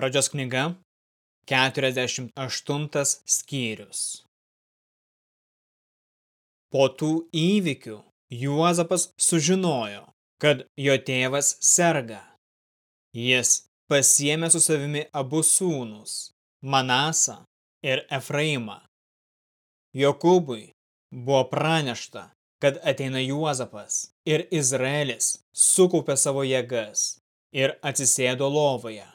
Pradžios knyga, 48 skyrius. Po tų įvykių Juozapas sužinojo, kad jo tėvas serga. Jis pasiėmė su savimi abu sūnus – Manasą ir Efraimą. Jokūbui buvo pranešta, kad ateina Juozapas ir Izraelis sukaupė savo jėgas ir atsisėdo lovoje.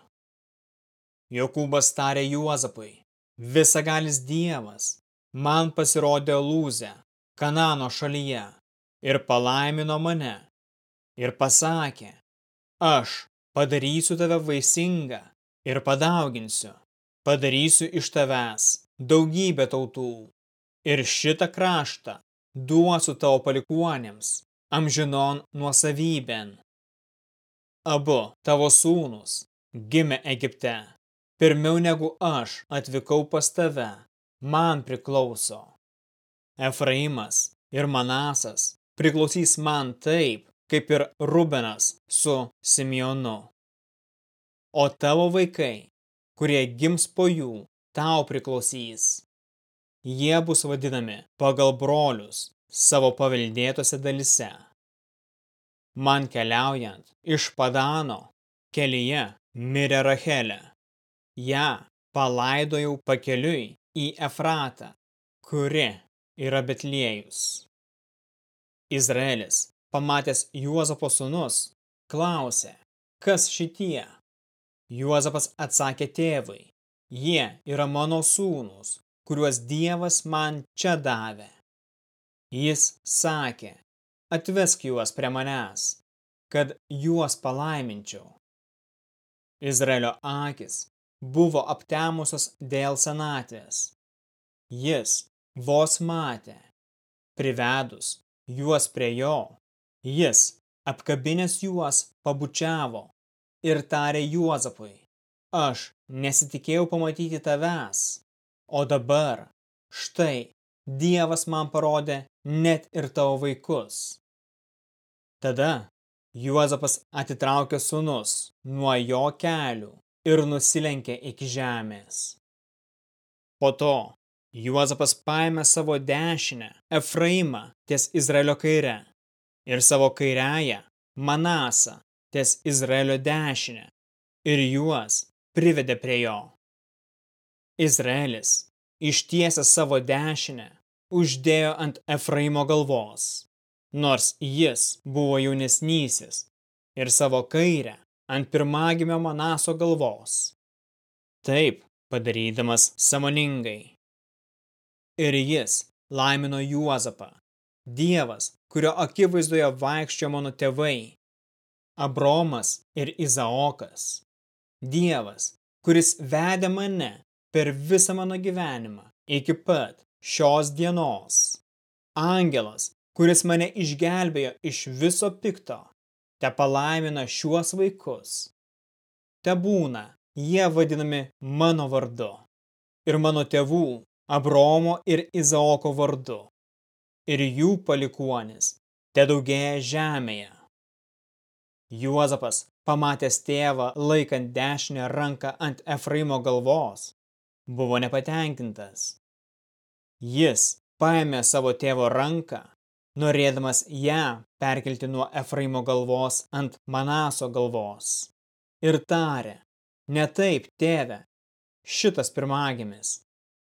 Jokūbas tarė Juozapui, visagalis dievas, man pasirodė lūzę Kanano šalyje ir palaimino mane ir pasakė, aš padarysiu tave vaisingą ir padauginsiu, padarysiu iš tavęs daugybę tautų ir šitą kraštą duosiu tavo palikuonėms, amžinon nuosavybėn. Abu tavo sūnus gimė Egipte pirmiau negu aš atvykau pas tave, man priklauso. Efraimas ir Manasas priklausys man taip, kaip ir Rubenas su Simeonu. O tavo vaikai, kurie gims po jų, tau priklausys. Jie bus vadinami pagal brolius savo paveldėtose dalise. Man keliaujant iš Padano kelyje mirė Rachelė ją palaidojau pakeliui į Efratą, kuri yra Betliejus. Izraelis, pamatęs Juozapo sūnus, klausė, kas šitie? Juozapas atsakė tėvui, jie yra mano sūnus, kuriuos Dievas man čia davė. Jis sakė, atvesk juos prie manęs, kad juos palaiminčiau. Izraelio akis buvo aptemusios dėl senatvės. Jis vos matė, privedus juos prie jo, jis apkabinės juos pabučiavo ir tarė Juozapui, aš nesitikėjau pamatyti tavęs, o dabar, štai, Dievas man parodė net ir tavo vaikus. Tada Juozapas atitraukė sunus nuo jo kelių ir nusilenkė iki žemės. Po to Juozapas paėmė savo dešinę Efraimą ties Izraelio kaire ir savo kairiąją Manasą ties Izraelio dešinę ir juos privedė prie jo. Izraelis ištiesęs savo dešinę uždėjo ant Efraimo galvos, nors jis buvo jaunesnysis ir savo kairę ant pirmagimio Manaso galvos. Taip padarydamas samoningai. Ir jis laimino Juozapą, Dievas, kurio akivaizdoje vaikščio mano tėvai, Abromas ir Izaokas. Dievas, kuris vedė mane per visą mano gyvenimą iki pat šios dienos. Angelas, kuris mane išgelbėjo iš viso pikto te palaimina šiuos vaikus. Te būna, jie vadinami mano vardu ir mano tėvų Abromo ir Izaoko vardu ir jų palikuonis te daugėja žemėje. Juozapas, pamatęs tėvą laikant dešinę ranką ant Efraimo galvos, buvo nepatenkintas. Jis paėmė savo tėvo ranką norėdamas ją perkelti nuo Efraimo galvos ant Manaso galvos. Ir tarė, ne taip, tėve, šitas pirmagimis,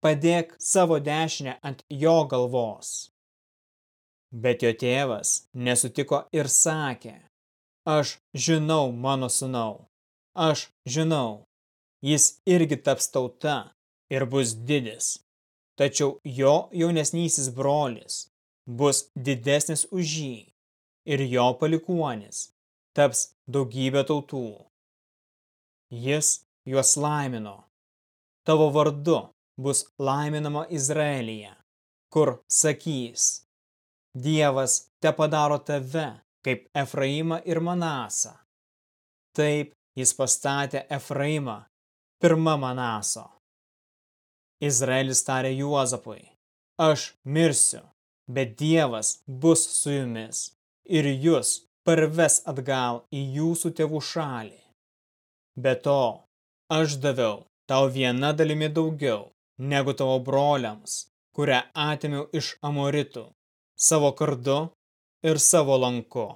padėk savo dešinę ant jo galvos. Bet jo tėvas nesutiko ir sakė, aš žinau mano sunau, aš žinau, jis irgi taps tauta ir bus didis. Tačiau jo jaunesnysis brolis bus didesnis už jį ir jo palikuonis taps daugybė tautų. Jis juos laimino. Tavo vardu bus laiminama Izraelyje, kur sakys, Dievas te padaro tave kaip Efraimą ir Manasą. Taip jis pastatė Efraimą pirma Manaso. Izraelis tarė Juozapui, aš mirsiu, bet Dievas bus su jumis ir jūs parves atgal į jūsų tėvų šalį. Be to, aš daviau tau viena dalimi daugiau negu tavo broliams, kurią atėmiau iš amoritų, savo kardu ir savo lanku.